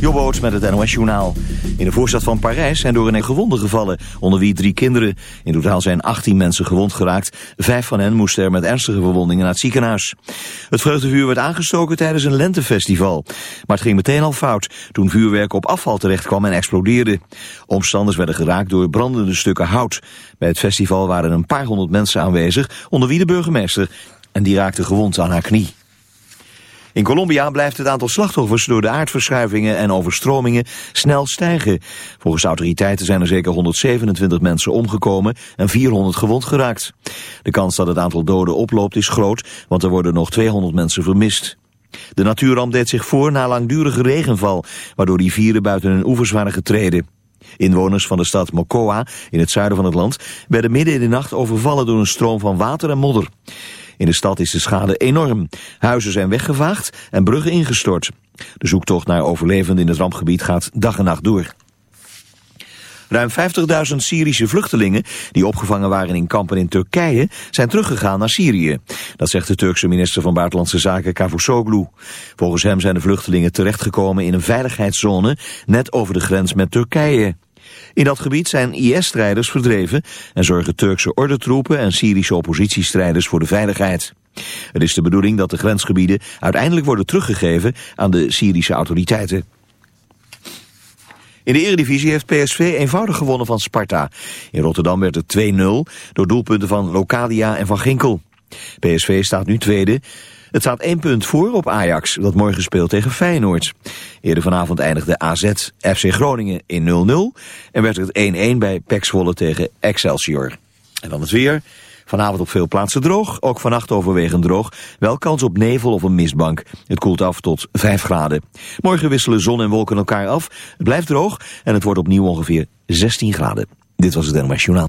Jobboot met het NOS Journaal. In de voorstad van Parijs zijn door een gewonden gevallen, onder wie drie kinderen. In totaal zijn 18 mensen gewond geraakt. Vijf van hen moesten er met ernstige verwondingen naar het ziekenhuis. Het vreugdevuur werd aangestoken tijdens een lentefestival. Maar het ging meteen al fout, toen vuurwerk op afval terecht kwam en explodeerde. Omstanders werden geraakt door brandende stukken hout. Bij het festival waren een paar honderd mensen aanwezig, onder wie de burgemeester. En die raakte gewond aan haar knie. In Colombia blijft het aantal slachtoffers door de aardverschuivingen en overstromingen snel stijgen. Volgens autoriteiten zijn er zeker 127 mensen omgekomen en 400 gewond geraakt. De kans dat het aantal doden oploopt is groot, want er worden nog 200 mensen vermist. De natuurramp deed zich voor na langdurige regenval, waardoor rivieren buiten hun oevers waren getreden. Inwoners van de stad Mocoa, in het zuiden van het land, werden midden in de nacht overvallen door een stroom van water en modder. In de stad is de schade enorm. Huizen zijn weggevaagd en bruggen ingestort. De zoektocht naar overlevenden in het rampgebied gaat dag en nacht door. Ruim 50.000 Syrische vluchtelingen die opgevangen waren in kampen in Turkije zijn teruggegaan naar Syrië. Dat zegt de Turkse minister van Buitenlandse Zaken Cavusoglu. Volgens hem zijn de vluchtelingen terechtgekomen in een veiligheidszone net over de grens met Turkije. In dat gebied zijn IS-strijders verdreven en zorgen Turkse ordentroepen en Syrische oppositiestrijders voor de veiligheid. Het is de bedoeling dat de grensgebieden uiteindelijk worden teruggegeven aan de Syrische autoriteiten. In de Eredivisie heeft PSV eenvoudig gewonnen van Sparta. In Rotterdam werd het 2-0 door doelpunten van Locadia en Van Ginkel. PSV staat nu tweede. Het staat één punt voor op Ajax, dat morgen speelt tegen Feyenoord. Eerder vanavond eindigde AZ FC Groningen in 0-0 en werd het 1-1 bij PEC Zwolle tegen Excelsior. En dan het weer. Vanavond op veel plaatsen droog, ook vannacht overwegend droog. Wel kans op nevel of een mistbank. Het koelt af tot 5 graden. Morgen wisselen zon en wolken elkaar af. Het blijft droog en het wordt opnieuw ongeveer 16 graden. Dit was het NOS Journaal.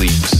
sleeps.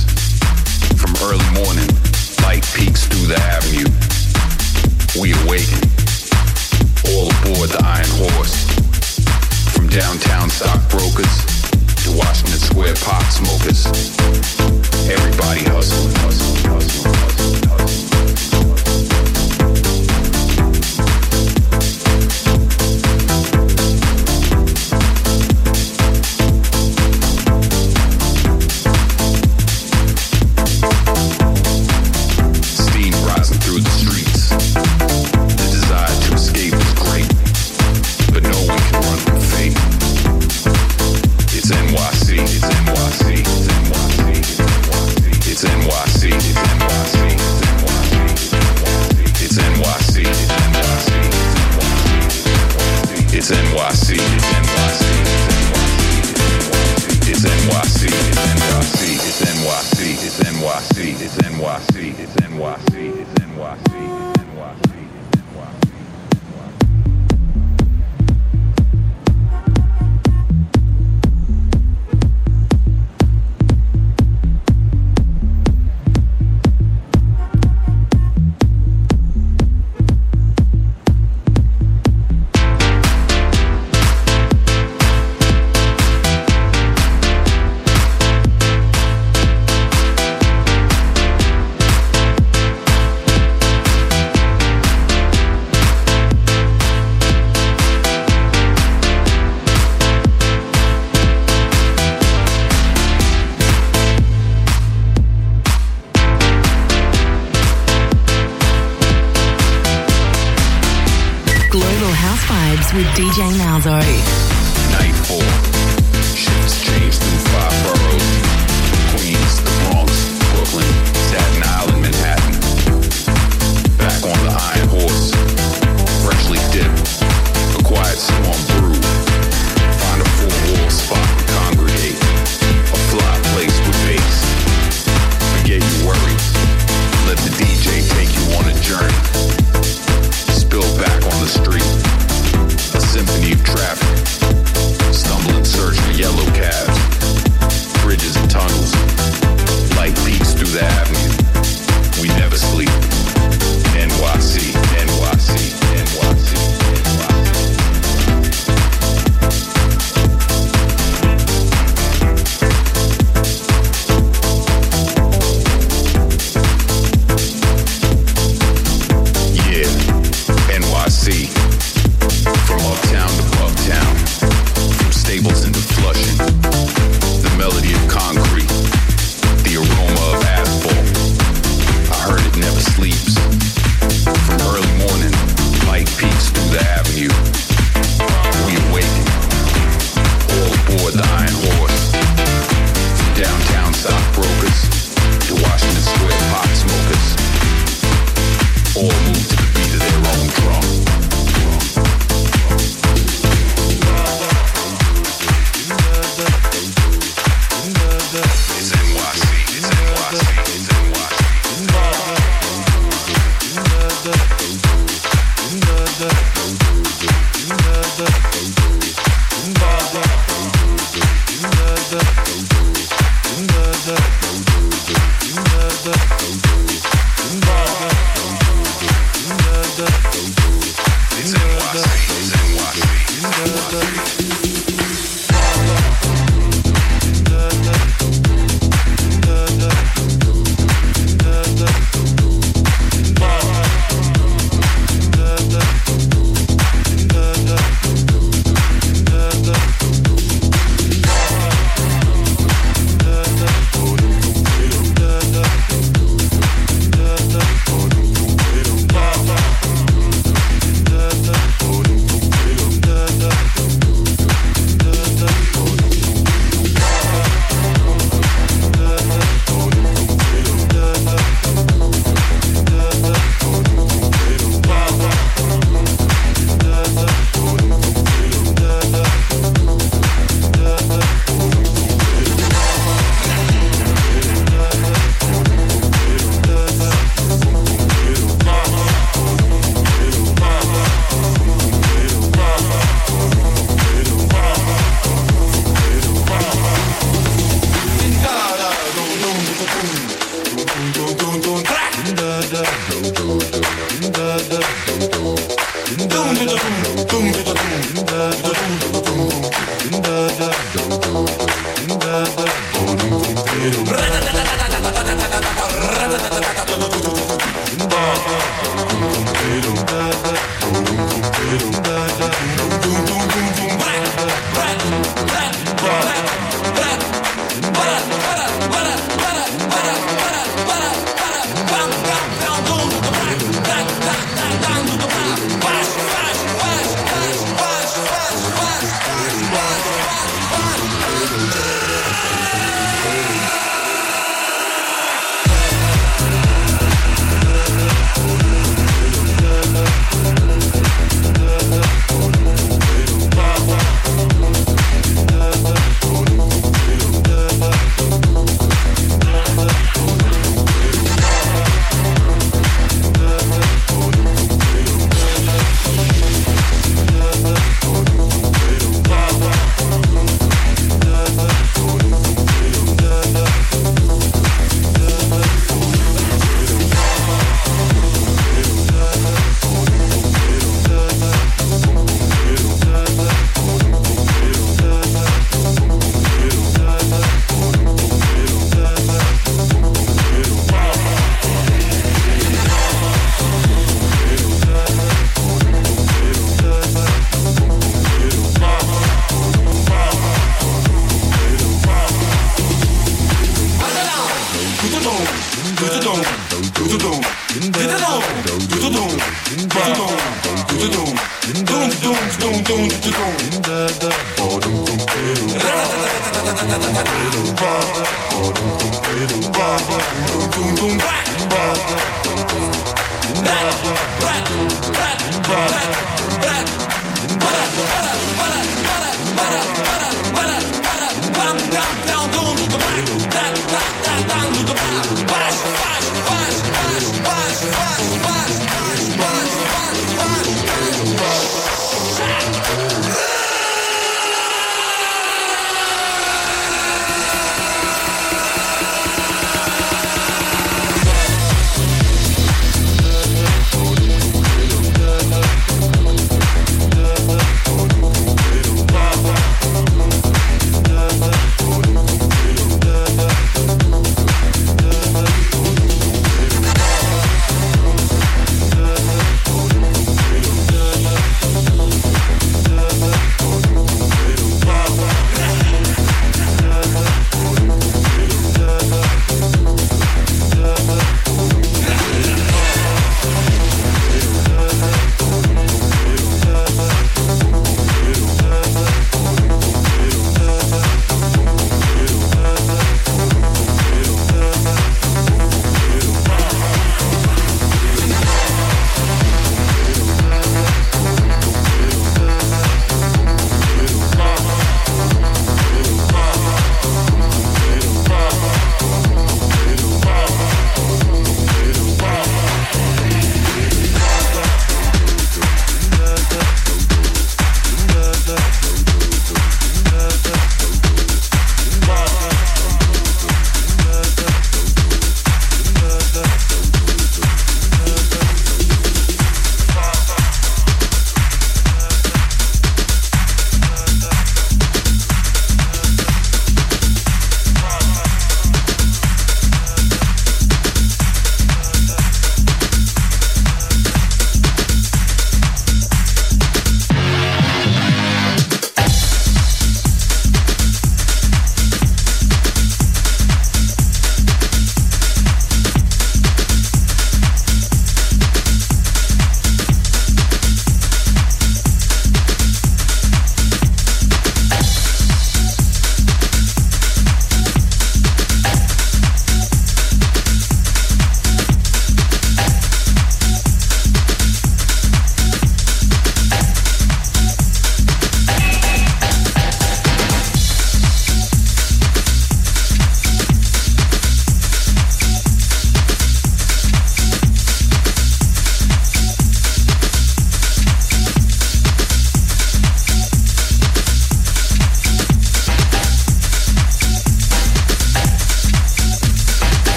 House Vibes with DJ Malzo. Through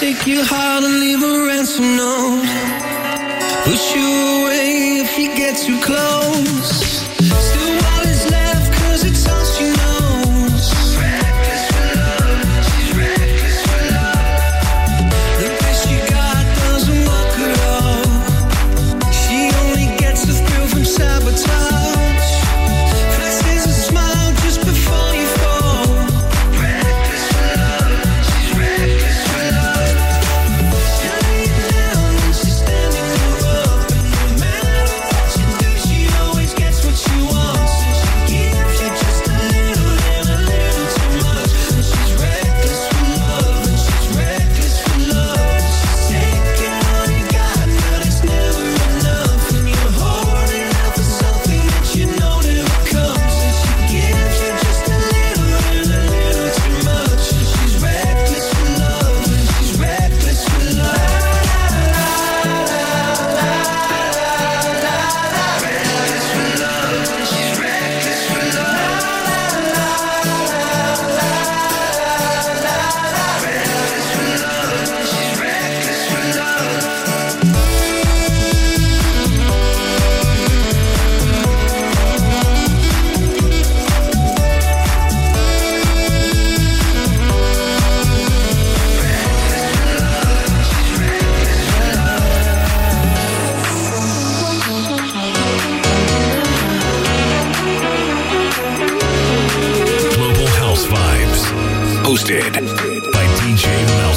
take your heart and leave a ransom note. Push you away if you get too close. Hosted by DJ Mel.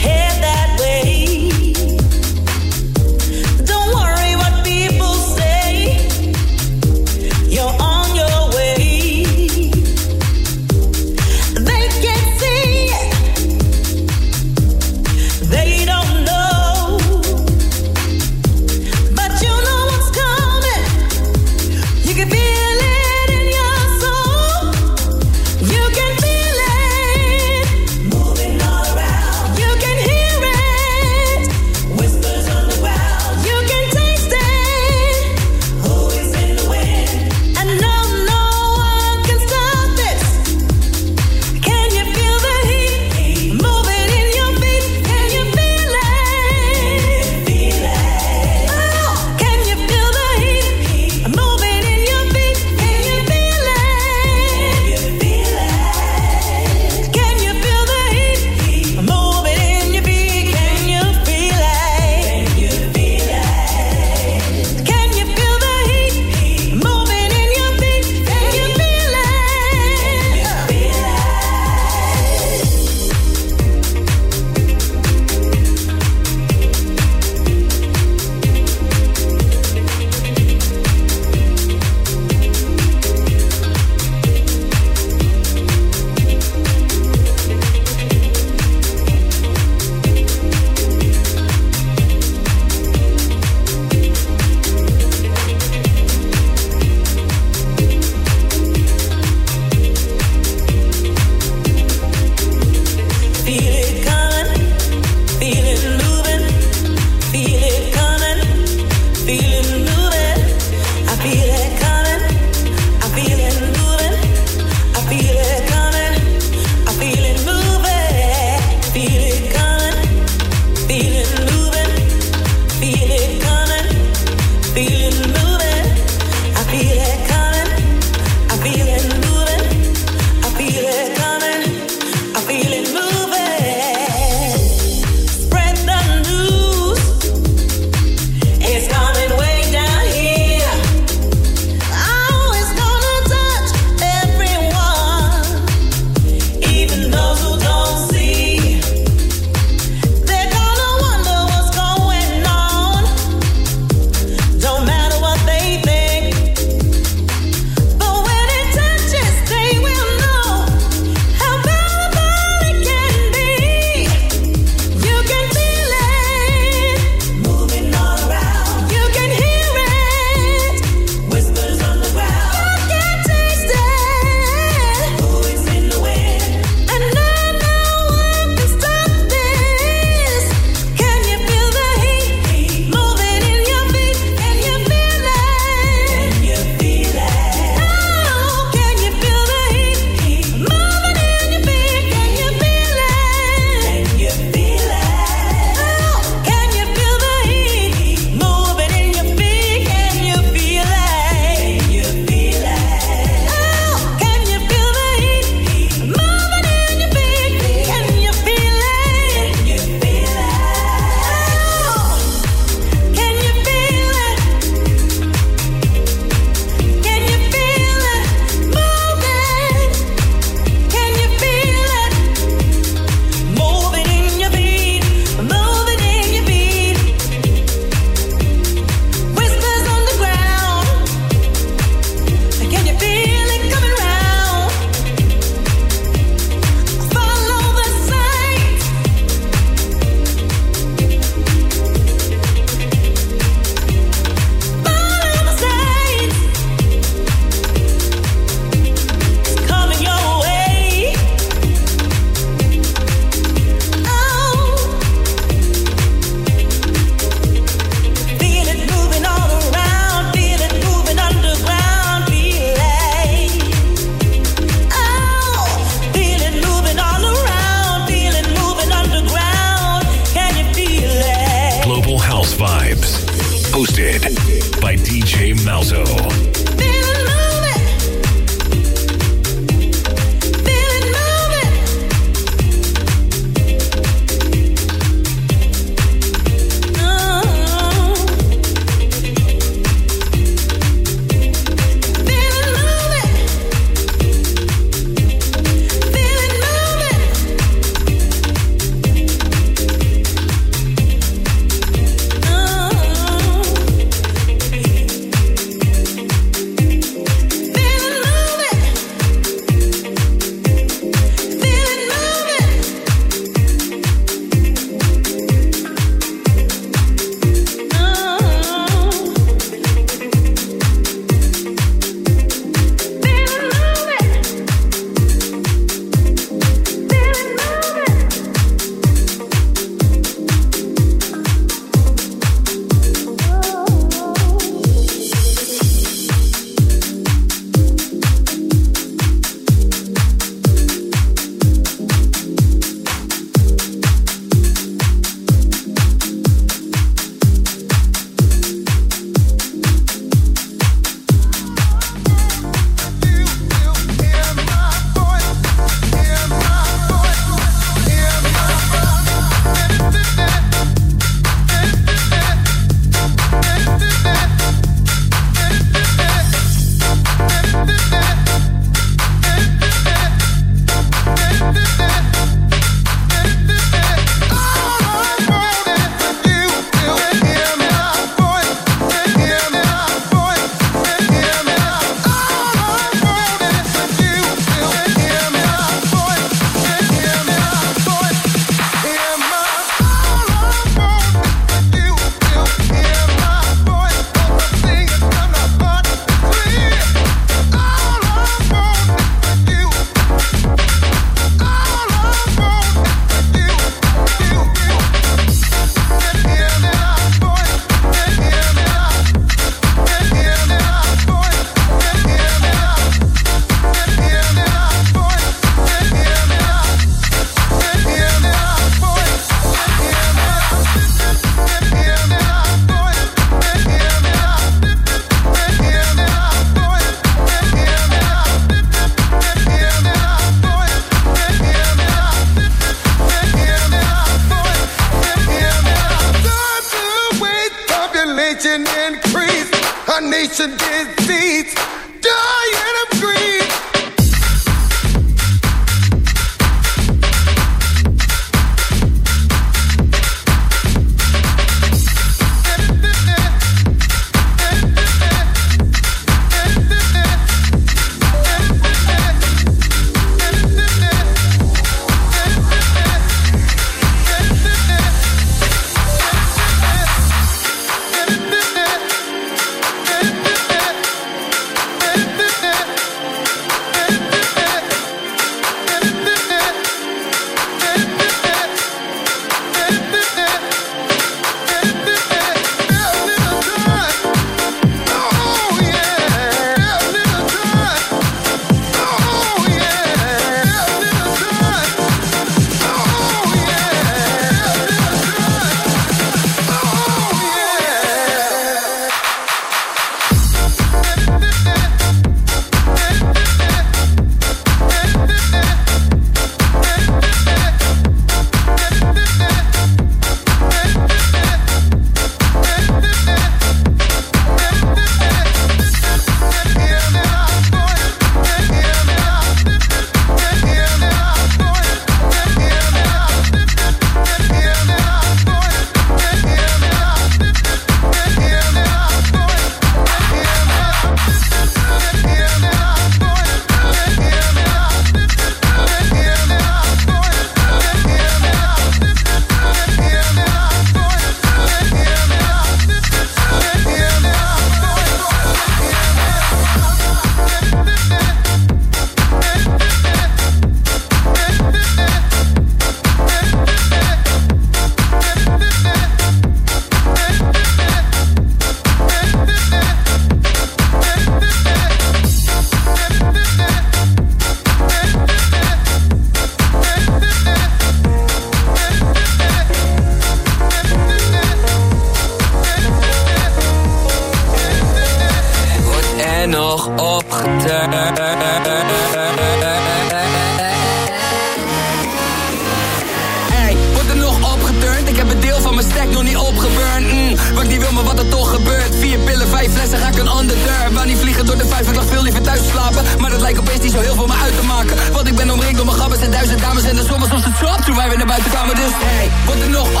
Wordt er nog